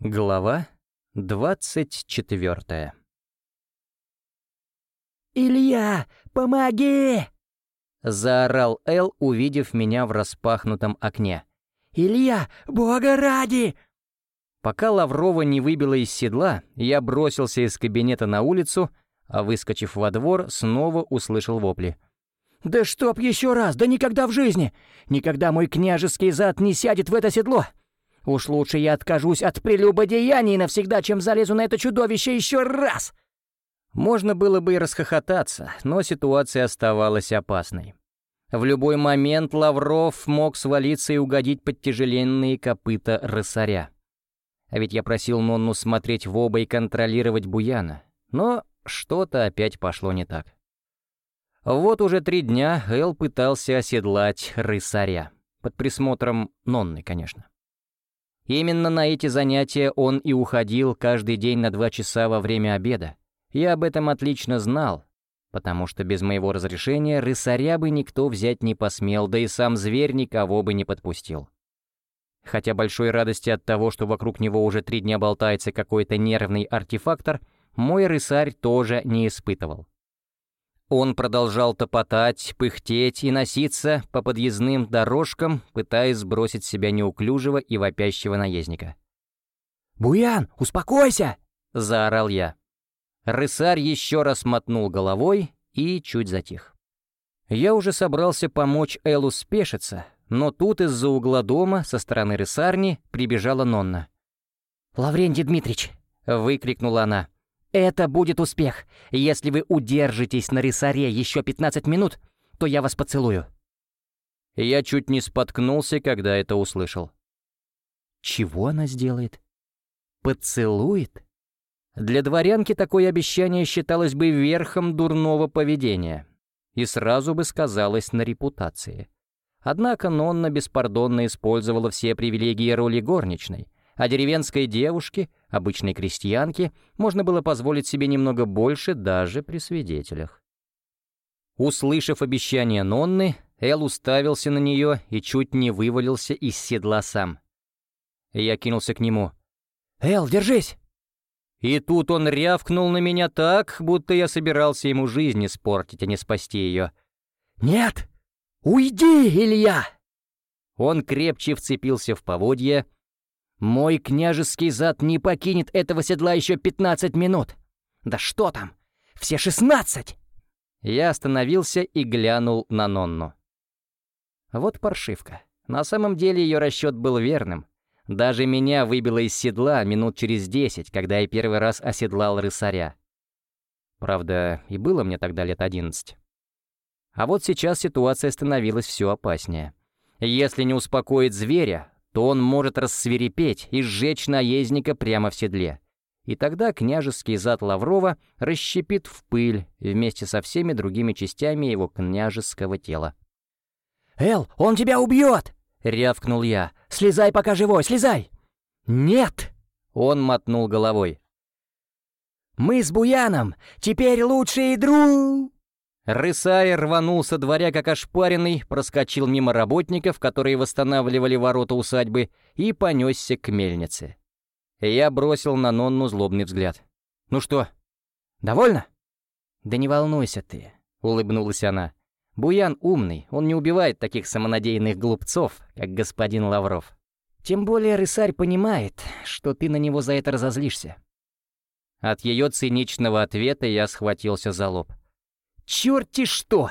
Глава двадцать четвертая «Илья, помоги!» — заорал Эл, увидев меня в распахнутом окне. «Илья, бога ради!» Пока Лаврова не выбила из седла, я бросился из кабинета на улицу, а, выскочив во двор, снова услышал вопли. «Да чтоб еще раз, да никогда в жизни! Никогда мой княжеский зад не сядет в это седло! Уж лучше я откажусь от прелюбодеяний навсегда, чем залезу на это чудовище еще раз!» Можно было бы и расхохотаться, но ситуация оставалась опасной. В любой момент Лавров мог свалиться и угодить под тяжеленные копыта рысаря. А ведь я просил Нонну смотреть в оба и контролировать Буяна. Но что-то опять пошло не так. Вот уже три дня Эл пытался оседлать рысаря. Под присмотром Нонны, конечно. Именно на эти занятия он и уходил каждый день на два часа во время обеда. Я об этом отлично знал, потому что без моего разрешения рысаря бы никто взять не посмел, да и сам зверь никого бы не подпустил. Хотя большой радости от того, что вокруг него уже три дня болтается какой-то нервный артефактор, мой рысарь тоже не испытывал. Он продолжал топотать, пыхтеть и носиться по подъездным дорожкам, пытаясь сбросить с себя неуклюжего и вопящего наездника. «Буян, успокойся!» — заорал я. Рысарь еще раз мотнул головой и чуть затих. Я уже собрался помочь Эллу спешиться, но тут из-за угла дома со стороны рысарни прибежала Нонна. «Лаврентий Дмитрич!» — выкрикнула она. Это будет успех. Если вы удержитесь на рисаре еще 15 минут, то я вас поцелую». Я чуть не споткнулся, когда это услышал. Чего она сделает? Поцелует? Для дворянки такое обещание считалось бы верхом дурного поведения и сразу бы сказалось на репутации. Однако Нонна беспардонно использовала все привилегии роли горничной — а деревенской девушке, обычной крестьянке, можно было позволить себе немного больше даже при свидетелях. Услышав обещание Нонны, Эл уставился на нее и чуть не вывалился из седла сам. Я кинулся к нему. «Эл, держись!» И тут он рявкнул на меня так, будто я собирался ему жизнь испортить, а не спасти ее. «Нет! Уйди, Илья!» Он крепче вцепился в поводья, мой княжеский зад не покинет этого седла еще пятнадцать минут. Да что там? Все шестнадцать!» Я остановился и глянул на Нонну. Вот паршивка. На самом деле ее расчет был верным. Даже меня выбило из седла минут через десять, когда я первый раз оседлал рысаря. Правда, и было мне тогда лет одиннадцать. А вот сейчас ситуация становилась все опаснее. Если не успокоить зверя, то он может рассверепеть и сжечь наездника прямо в седле. И тогда княжеский зад Лаврова расщепит в пыль вместе со всеми другими частями его княжеского тела. «Эл, он тебя убьет!» — рявкнул я. «Слезай, пока живой, слезай!» «Нет!» — он мотнул головой. «Мы с Буяном теперь лучшие друг...» Рысай рванулся дворя как ошпаренный, проскочил мимо работников, которые восстанавливали ворота усадьбы, и понесся к мельнице. Я бросил на Нонну злобный взгляд. «Ну что, довольно?» «Да не волнуйся ты», — улыбнулась она. «Буян умный, он не убивает таких самонадеянных глупцов, как господин Лавров. Тем более рысарь понимает, что ты на него за это разозлишься». От ее циничного ответа я схватился за лоб. Черти что!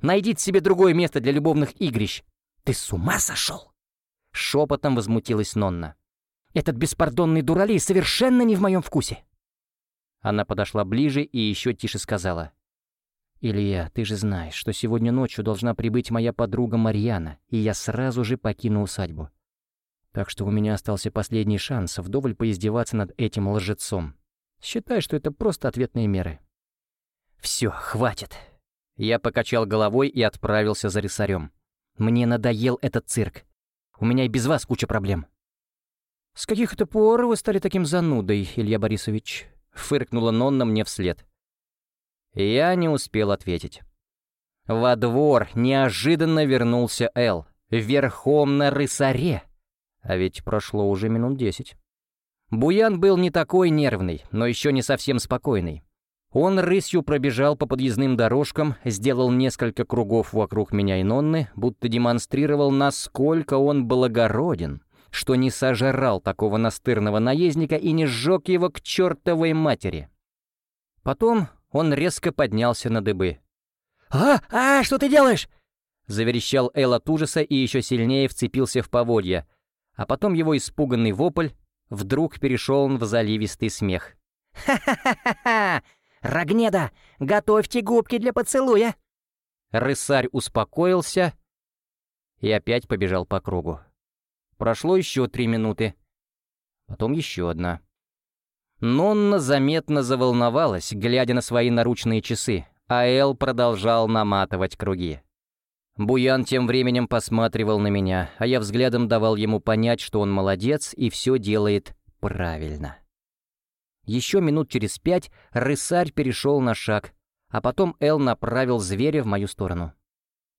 Найдите себе другое место для любовных игрищ. Ты с ума сошел? Шепотом возмутилась Нонна. Этот беспардонный дуралей совершенно не в моем вкусе. Она подошла ближе и еще тише сказала. «Илья, ты же знаешь, что сегодня ночью должна прибыть моя подруга Марьяна, и я сразу же покину усадьбу. Так что у меня остался последний шанс вдоволь поиздеваться над этим лжецом. Считай, что это просто ответные меры. «Все, хватит». Я покачал головой и отправился за рисарем. Мне надоел этот цирк. У меня и без вас куча проблем. «С каких это пор вы стали таким занудой, Илья Борисович?» — фыркнула Нонна мне вслед. Я не успел ответить. Во двор неожиданно вернулся Эл, верхом на рысаре. А ведь прошло уже минут десять. Буян был не такой нервный, но еще не совсем спокойный. Он рысью пробежал по подъездным дорожкам, сделал несколько кругов вокруг меня и Нонны, будто демонстрировал, насколько он благороден, что не сожрал такого настырного наездника и не сжег его к чертовой матери. Потом он резко поднялся на дыбы. «А, а, что ты делаешь?» Заверещал Эл от ужаса и еще сильнее вцепился в поводья, а потом его испуганный вопль вдруг перешел в заливистый смех. «Ха-ха-ха-ха! Рогнеда, готовьте губки для поцелуя!» Рысарь успокоился и опять побежал по кругу. Прошло еще три минуты. Потом еще одна. Нонна заметно заволновалась, глядя на свои наручные часы, а Эл продолжал наматывать круги. Буян тем временем посматривал на меня, а я взглядом давал ему понять, что он молодец и все делает правильно. Еще минут через пять рысарь перешел на шаг, а потом Эл направил зверя в мою сторону.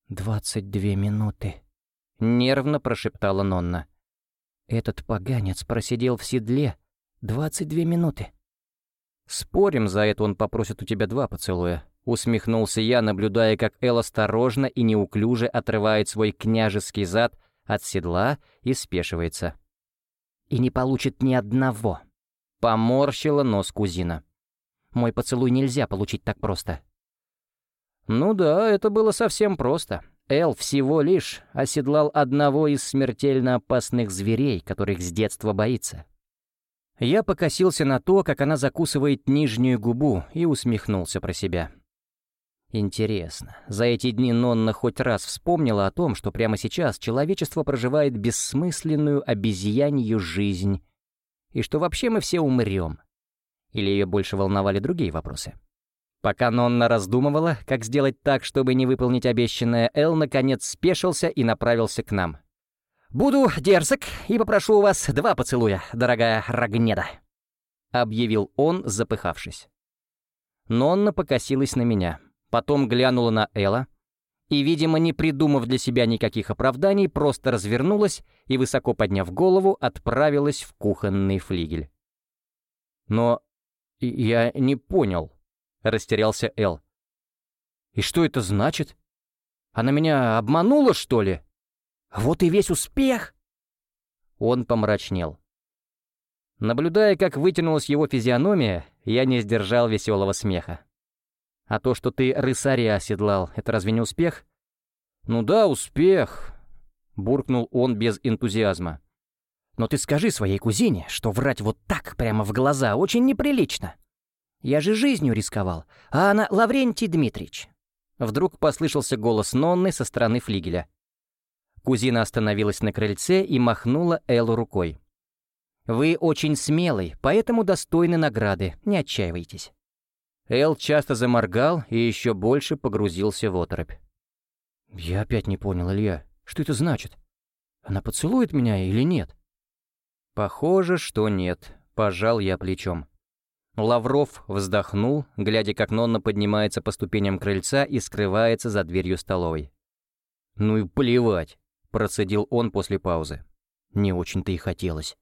«Двадцать две минуты», — нервно прошептала Нонна. «Этот поганец просидел в седле двадцать две минуты». «Спорим, за это он попросит у тебя два поцелуя», — усмехнулся я, наблюдая, как Эл осторожно и неуклюже отрывает свой княжеский зад от седла и спешивается. «И не получит ни одного», Поморщила нос кузина. «Мой поцелуй нельзя получить так просто». Ну да, это было совсем просто. Эл всего лишь оседлал одного из смертельно опасных зверей, которых с детства боится. Я покосился на то, как она закусывает нижнюю губу, и усмехнулся про себя. Интересно, за эти дни Нонна хоть раз вспомнила о том, что прямо сейчас человечество проживает бессмысленную обезьянью жизнь и что вообще мы все умрем. Или ее больше волновали другие вопросы. Пока Нонна раздумывала, как сделать так, чтобы не выполнить обещанное, Эл наконец спешился и направился к нам. «Буду дерзок и попрошу у вас два поцелуя, дорогая Рогнеда», — объявил он, запыхавшись. Нонна покосилась на меня, потом глянула на Элла, и, видимо, не придумав для себя никаких оправданий, просто развернулась и, высоко подняв голову, отправилась в кухонный флигель. «Но я не понял», — растерялся Эл. «И что это значит? Она меня обманула, что ли? Вот и весь успех!» Он помрачнел. Наблюдая, как вытянулась его физиономия, я не сдержал веселого смеха. А то, что ты рысаря оседлал, это разве не успех? Ну да, успех, буркнул он без энтузиазма. Но ты скажи своей кузине, что врать вот так прямо в глаза очень неприлично. Я же жизнью рисковал, а она Лаврентий Дмитриевич. Вдруг послышался голос Нонны со стороны флигеля. Кузина остановилась на крыльце и махнула Эллу рукой. «Вы очень смелый, поэтому достойны награды, не отчаивайтесь». Эл часто заморгал и еще больше погрузился в оторопь. «Я опять не понял, Илья. Что это значит? Она поцелует меня или нет?» «Похоже, что нет», — пожал я плечом. Лавров вздохнул, глядя, как Нонна поднимается по ступеням крыльца и скрывается за дверью столовой. «Ну и плевать», — процедил он после паузы. «Не очень-то и хотелось».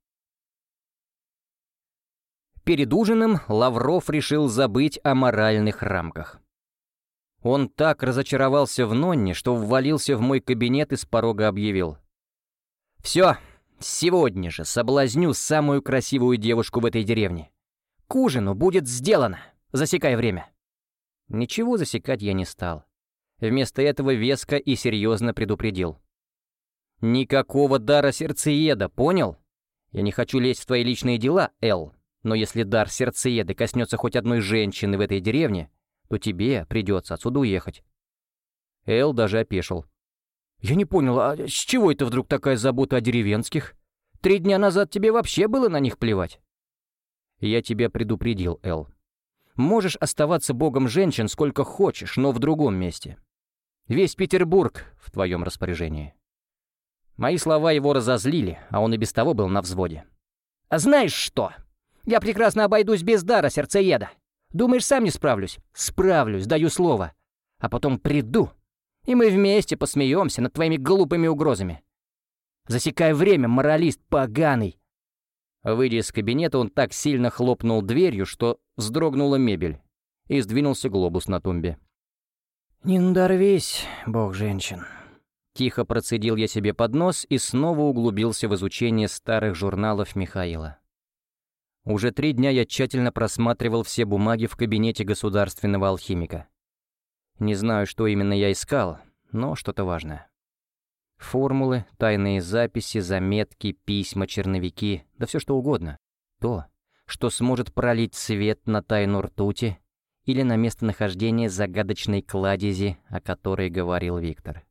Перед ужином Лавров решил забыть о моральных рамках. Он так разочаровался в Нонне, что ввалился в мой кабинет и с порога объявил. «Все, сегодня же соблазню самую красивую девушку в этой деревне. К ужину будет сделано, засекай время». Ничего засекать я не стал. Вместо этого веско и серьезно предупредил. «Никакого дара сердцееда, понял? Я не хочу лезть в твои личные дела, Эл, но если дар сердцееда коснется хоть одной женщины в этой деревне, то тебе придется отсюда уехать». Эл даже опешил. «Я не понял, а с чего это вдруг такая забота о деревенских? Три дня назад тебе вообще было на них плевать?» «Я тебя предупредил, Эл. Можешь оставаться богом женщин сколько хочешь, но в другом месте. Весь Петербург в твоем распоряжении». Мои слова его разозлили, а он и без того был на взводе. «А знаешь что?» Я прекрасно обойдусь без дара сердцееда. Думаешь, сам не справлюсь? Справлюсь, даю слово. А потом приду, и мы вместе посмеемся над твоими глупыми угрозами. Засекай время, моралист поганый. Выйдя из кабинета, он так сильно хлопнул дверью, что вздрогнула мебель, и сдвинулся глобус на тумбе. «Не надорвись, бог женщин». Тихо процедил я себе под нос и снова углубился в изучение старых журналов Михаила. Уже три дня я тщательно просматривал все бумаги в кабинете государственного алхимика. Не знаю, что именно я искал, но что-то важное. Формулы, тайные записи, заметки, письма, черновики, да все что угодно. То, что сможет пролить свет на тайну ртути или на местонахождение загадочной кладези, о которой говорил Виктор.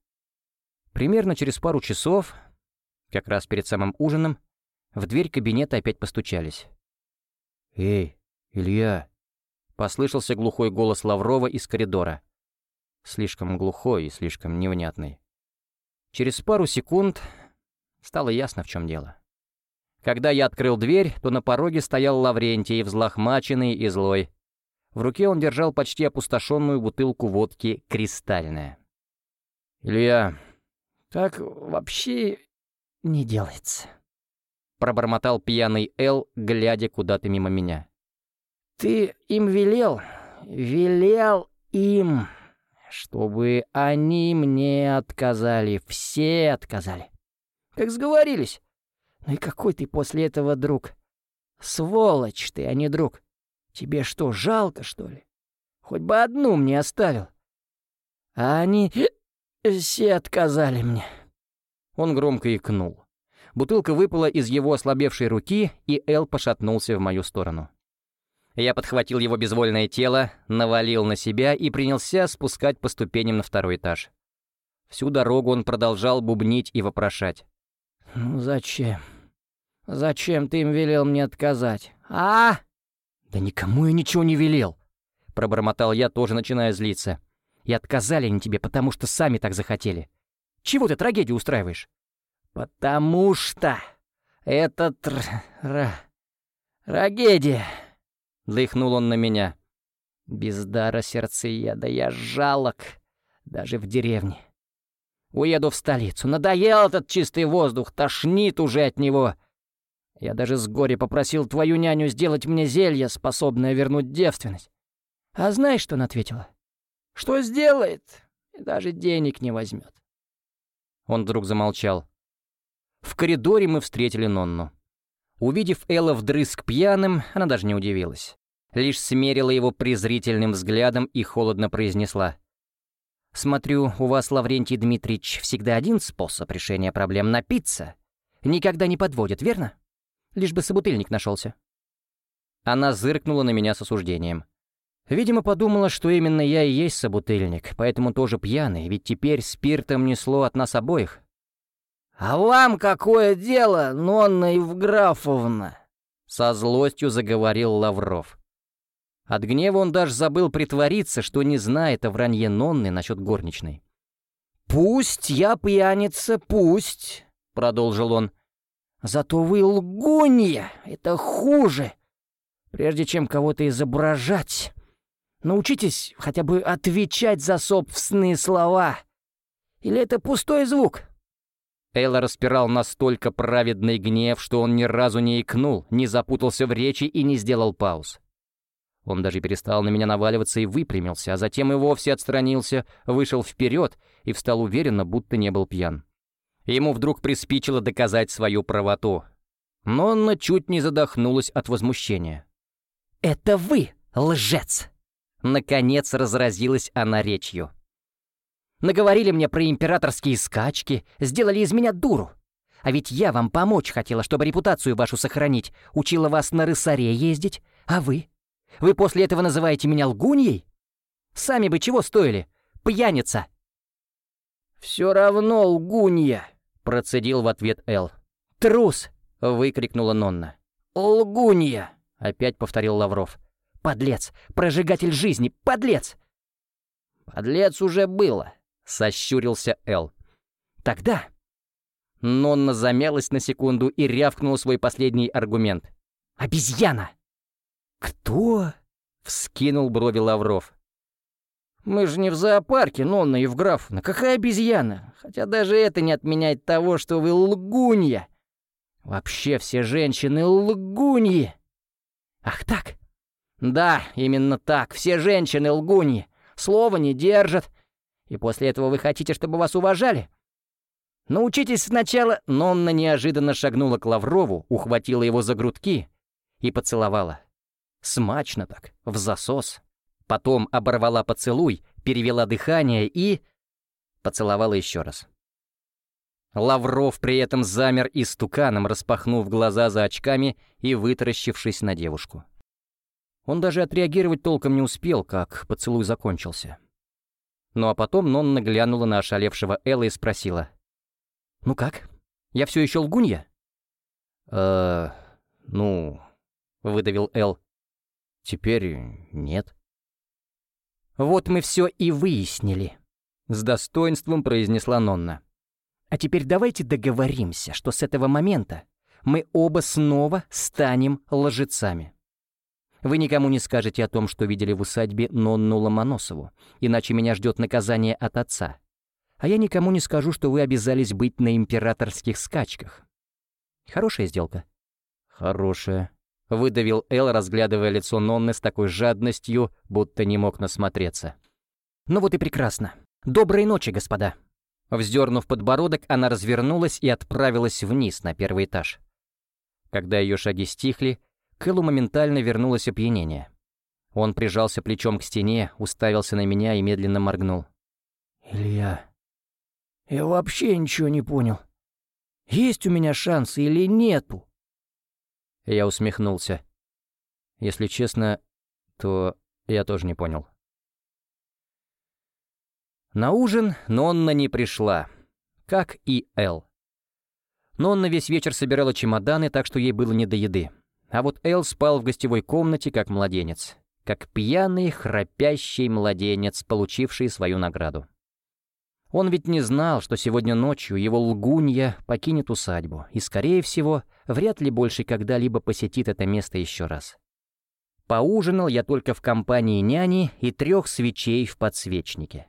Примерно через пару часов, как раз перед самым ужином, в дверь кабинета опять постучались. «Эй, Илья!» — послышался глухой голос Лаврова из коридора. Слишком глухой и слишком невнятный. Через пару секунд стало ясно, в чем дело. Когда я открыл дверь, то на пороге стоял Лаврентий, взлохмаченный и злой. В руке он держал почти опустошенную бутылку водки «Кристальная». «Илья, так вообще не делается», — пробормотал пьяный Эл, глядя куда-то мимо меня. «Ты им велел, велел им...» чтобы они мне отказали, все отказали. Как сговорились. Ну и какой ты после этого друг? Сволочь ты, а не друг. Тебе что, жалко, что ли? Хоть бы одну мне оставил. А они все отказали мне. Он громко икнул. Бутылка выпала из его ослабевшей руки, и Эл пошатнулся в мою сторону. Я подхватил его безвольное тело, навалил на себя и принялся спускать по ступеням на второй этаж. Всю дорогу он продолжал бубнить и вопрошать. «Ну зачем? Зачем ты им велел мне отказать? А?» «Да никому я ничего не велел!» Пробормотал я, тоже начиная злиться. «И отказали они тебе, потому что сами так захотели. Чего ты трагедию устраиваешь?» «Потому что это тр... трагедия!» Дыхнул он на меня. Без дара сердцееда я жалок, даже в деревне. Уеду в столицу. Надоел этот чистый воздух, тошнит уже от него. Я даже с горя попросил твою няню сделать мне зелье, способное вернуть девственность. А знаешь, что она ответила? Что сделает? И даже денег не возьмет. Он вдруг замолчал. В коридоре мы встретили Нонну. Увидев Элла вдрызг пьяным, она даже не удивилась лишь смерила его презрительным взглядом и холодно произнесла. «Смотрю, у вас, Лаврентий Дмитриевич, всегда один способ решения проблем — напиться. Никогда не подводит, верно? Лишь бы собутыльник нашелся». Она зыркнула на меня с осуждением. Видимо, подумала, что именно я и есть собутыльник, поэтому тоже пьяный, ведь теперь спиртом несло от нас обоих. «А вам какое дело, Нонна Евграфовна?» Со злостью заговорил Лавров. От гнева он даже забыл притвориться, что не знает о вранье Нонны насчет горничной. «Пусть я пьяница, пусть», — продолжил он. «Зато вы лгунья, это хуже. Прежде чем кого-то изображать, научитесь хотя бы отвечать за собственные слова. Или это пустой звук?» Элла распирал настолько праведный гнев, что он ни разу не икнул, не запутался в речи и не сделал пауз. Он даже перестал на меня наваливаться и выпрямился, а затем и вовсе отстранился, вышел вперед и встал уверенно, будто не был пьян. Ему вдруг приспичило доказать свою правоту. Но Нонна чуть не задохнулась от возмущения. «Это вы, лжец!» Наконец разразилась она речью. «Наговорили мне про императорские скачки, сделали из меня дуру. А ведь я вам помочь хотела, чтобы репутацию вашу сохранить, учила вас на рысаре ездить, а вы вы после этого называете меня лгуньей? Сами бы чего стоили? Пьяница!» «Все равно лгунья!» — процедил в ответ Эл. «Трус!» — выкрикнула Нонна. «Лгунья!» — опять повторил Лавров. «Подлец! Прожигатель жизни! Подлец!» «Подлец уже было!» — сощурился Эл. «Тогда...» Нонна замялась на секунду и рявкнула свой последний аргумент. «Обезьяна!» «Кто?» — вскинул брови Лавров. «Мы же не в зоопарке, Нонна Евграфовна. Какая обезьяна? Хотя даже это не отменяет того, что вы лгунья!» Вообще все женщины лгуньи. Ах так? Да, именно так, все женщины лгуньи. Слова не держат. И после этого вы хотите, чтобы вас уважали? Научитесь сначала... Нонна неожиданно шагнула к Лаврову, ухватила его за грудки и поцеловала. Смачно так, в засос. Потом оборвала поцелуй, перевела дыхание и... Поцеловала еще раз. Лавров при этом замер истуканом, распахнув глаза за очками и вытаращившись на девушку. Он даже отреагировать толком не успел, как поцелуй закончился. Ну а потом Нонна глянула на ошалевшего Элла и спросила. «Ну как? Я все еще лгунья?» «Э, ну...» — выдавил Эл. «Теперь нет». «Вот мы все и выяснили», — с достоинством произнесла Нонна. А теперь давайте договоримся, что с этого момента мы оба снова станем лжецами. Вы никому не скажете о том, что видели в усадьбе Нонну Ломоносову, иначе меня ждет наказание от отца. А я никому не скажу, что вы обязались быть на императорских скачках. Хорошая сделка? Хорошая. Выдавил Эл, разглядывая лицо Нонны с такой жадностью, будто не мог насмотреться. Ну вот и прекрасно. Доброй ночи, господа. Вздернув подбородок, она развернулась и отправилась вниз на первый этаж. Когда ее шаги стихли, к Эллу моментально вернулось опьянение. Он прижался плечом к стене, уставился на меня и медленно моргнул. «Илья, я вообще ничего не понял. Есть у меня шансы или нету?» Я усмехнулся. Если честно, то я тоже не понял. На ужин Нонна не пришла, как и Эл. Нонна весь вечер собирала чемоданы, так что ей было не до еды. А вот Эл спал в гостевой комнате, как младенец. Как пьяный, храпящий младенец, получивший свою награду. Он ведь не знал, что сегодня ночью его лгунья покинет усадьбу, и, скорее всего, вряд ли больше когда-либо посетит это место еще раз. Поужинал я только в компании няни и трех свечей в подсвечнике.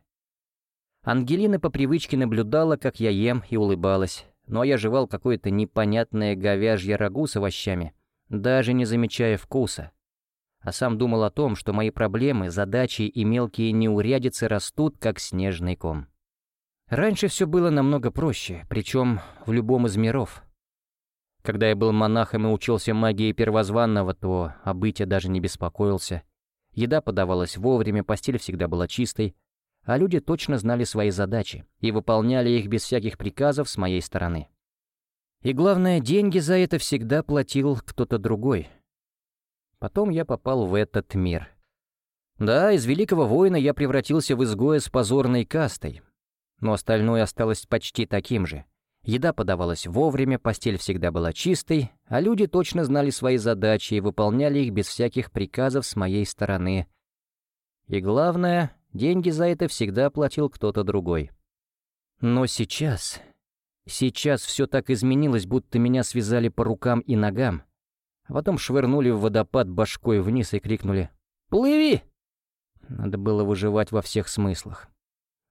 Ангелина по привычке наблюдала, как я ем, и улыбалась, но я жевал какое-то непонятное говяжье рагу с овощами, даже не замечая вкуса. А сам думал о том, что мои проблемы, задачи и мелкие неурядицы растут, как снежный ком. Раньше все было намного проще, причем в любом из миров. Когда я был монахом и учился магии первозванного, то о быте даже не беспокоился. Еда подавалась вовремя, постель всегда была чистой, а люди точно знали свои задачи и выполняли их без всяких приказов с моей стороны. И главное, деньги за это всегда платил кто-то другой. Потом я попал в этот мир. Да, из великого воина я превратился в изгоя с позорной кастой, но остальное осталось почти таким же. Еда подавалась вовремя, постель всегда была чистой, а люди точно знали свои задачи и выполняли их без всяких приказов с моей стороны. И главное, Деньги за это всегда платил кто-то другой. Но сейчас... Сейчас все так изменилось, будто меня связали по рукам и ногам, а потом швырнули в водопад башкой вниз и крикнули «Плыви!». Надо было выживать во всех смыслах.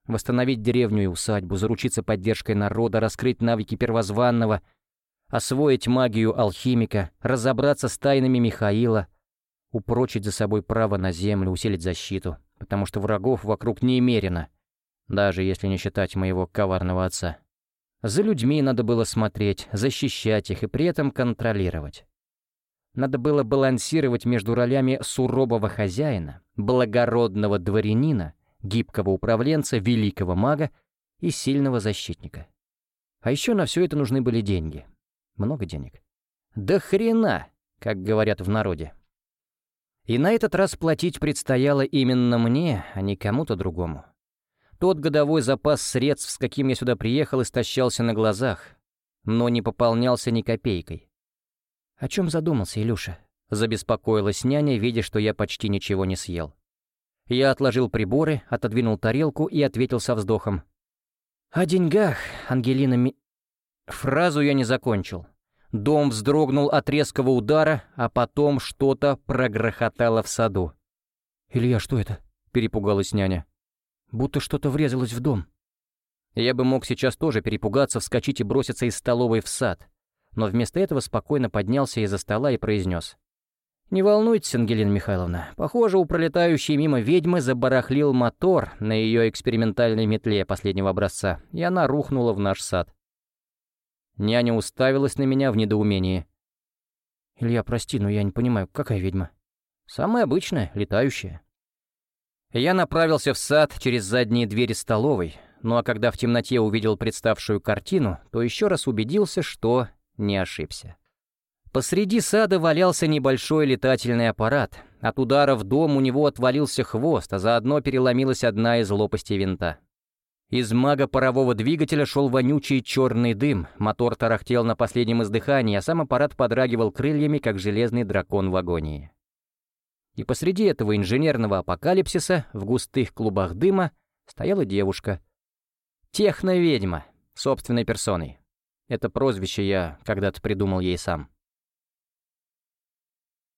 Восстановить деревню и усадьбу, заручиться поддержкой народа, раскрыть навыки первозванного, освоить магию алхимика, разобраться с тайнами Михаила, упрочить за собой право на землю, усилить защиту — потому что врагов вокруг немерено, даже если не считать моего коварного отца. За людьми надо было смотреть, защищать их и при этом контролировать. Надо было балансировать между ролями сурового хозяина, благородного дворянина, гибкого управленца, великого мага и сильного защитника. А еще на все это нужны были деньги. Много денег. Да хрена, как говорят в народе. И на этот раз платить предстояло именно мне, а не кому-то другому. Тот годовой запас средств, с каким я сюда приехал, истощался на глазах, но не пополнялся ни копейкой. «О чем задумался, Илюша?» — забеспокоилась няня, видя, что я почти ничего не съел. Я отложил приборы, отодвинул тарелку и ответил со вздохом. «О деньгах, Ангелина ми...» Фразу я не закончил. Дом вздрогнул от резкого удара, а потом что-то прогрохотало в саду. «Илья, что это?» — перепугалась няня. «Будто что-то врезалось в дом». Я бы мог сейчас тоже перепугаться, вскочить и броситься из столовой в сад. но вместо этого спокойно поднялся из-за стола и произнес. «Не волнуйтесь, Ангелина Михайловна. Похоже, у пролетающей мимо ведьмы забарахлил мотор на ее экспериментальной метле последнего образца, и она рухнула в наш сад». Няня уставилась на меня в недоумении. «Илья, прости, но я не понимаю, какая ведьма?» «Самая обычная, летающая». Я направился в сад через задние двери столовой, ну а когда в темноте увидел представшую картину, то еще раз убедился, что не ошибся. Посреди сада валялся небольшой летательный аппарат. От удара в дом у него отвалился хвост, а заодно переломилась одна из лопастей винта. Из мага-парового двигателя шел вонючий черный дым, мотор тарахтел на последнем издыхании, а сам аппарат подрагивал крыльями, как железный дракон в агонии. И посреди этого инженерного апокалипсиса, в густых клубах дыма, стояла девушка. Техноведьма, собственной персоной. Это прозвище я когда-то придумал ей сам.